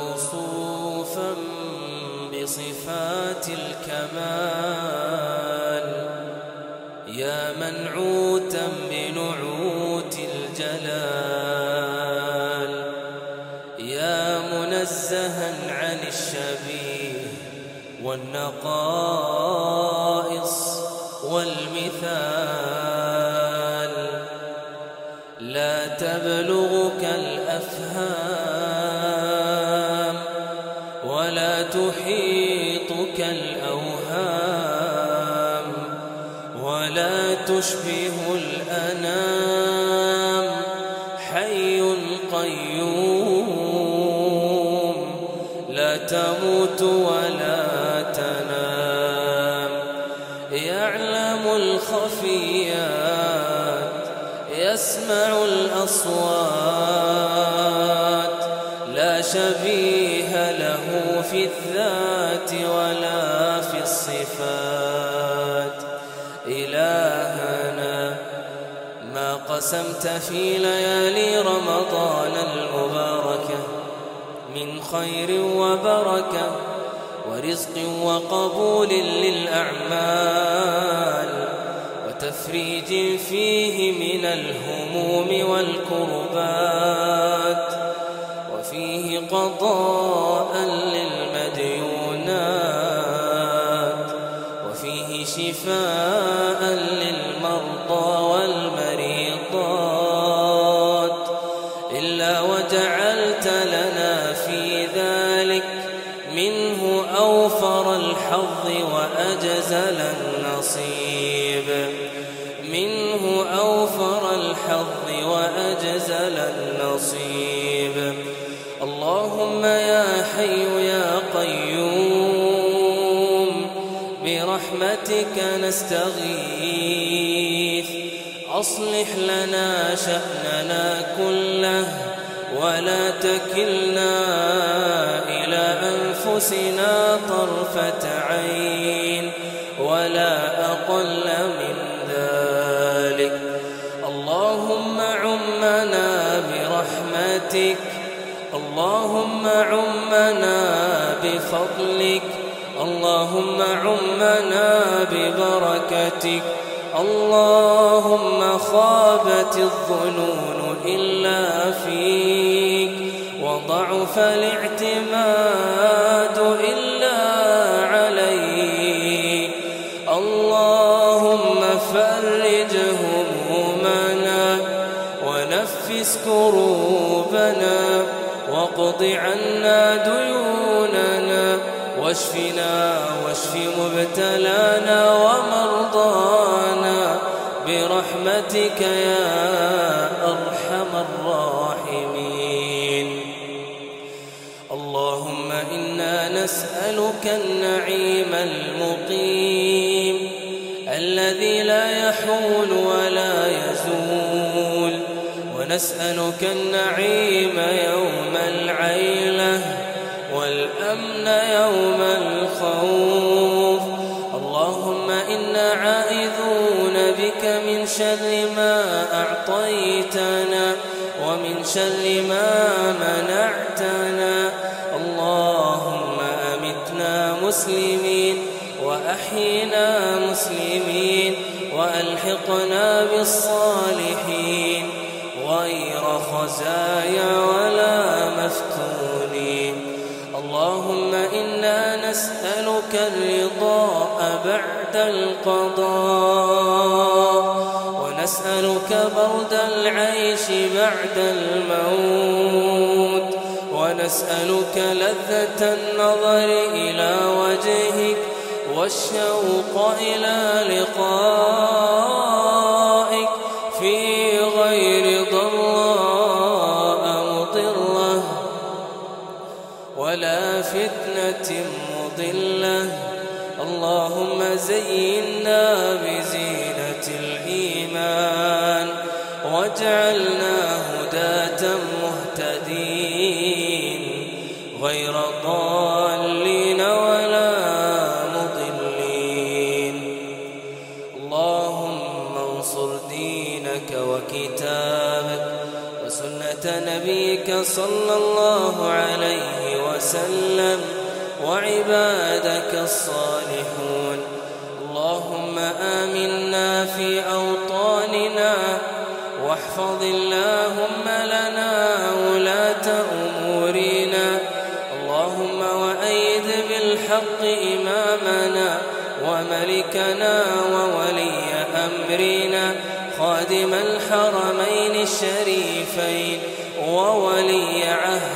موصوفا بصفات الكمال. يا منعوتا بنعوت الجلال. يا منزها عن الشبيه والنقائص والمثال. لا تبلغك الأفهام تحيطك الأوهام ولا تشبه الأنام. حي قيوم لا تموت ولا تنام. يعلم الخفيات يسمع الأصوات. لا شبيه ما قسمت في ليالي رمضان المباركة من خير وبركة ورزق وقبول للأعمال وتفريج فيه من الهموم والكربات وفيه قضاء وأجزل النصيب. منه أوفر الحظ وأجزل النصيب. اللهم يا حي يا قيوم برحمتك نستغيث. أصلح لنا شأننا كله ولا تكلنا إلى أنفسنا طرفة أقل من ذلك. اللهم عمنا برحمتك. اللهم عمنا بفضلك. اللهم عمنا ببركتك. اللهم خابت الظنون إلا فيك. وضعف الاعتماد إلا ونفس كروبنا واقض عنا ديوننا واشفنا واشف مبتلانا ومرضانا برحمتك يا أرحم الراحمين. اللهم إنا نسألك النعيم المقيم الذي لا يحول ولا يزول. ونسألك النعيم يوم العيلة والأمن يوم الخوف. اللهم إنا عائذون بك من شر ما أعطيتنا ومن شر ما منعتنا. اللهم أمتنا مسلمين وأحينا مسلمين وألحقنا بالصالحين. غير خزايا ولا مفتونين. اللهم إنا نسألك الرضاء بعد القضاء ونسألك برد العيش بعد الموت ونسألك لذة النظر إلى وجهك والشوق إلى لقائك مضلة. اللهم زينا بزينة الإيمان واجعلنا هداة مهتدين. غير ضالين ولا مضلين. اللهم انصر دينك وكتابك وسنة نبيك صلى الله عليه وسلم. وعبادك الصالحون. اللهم آمنا في أوطاننا واحفظ اللهم لنا ولاة أمورنا. اللهم وأيد بالحق إمامنا وملكنا وولي أمرنا. خادم الحرمين الشريفين وولي عهده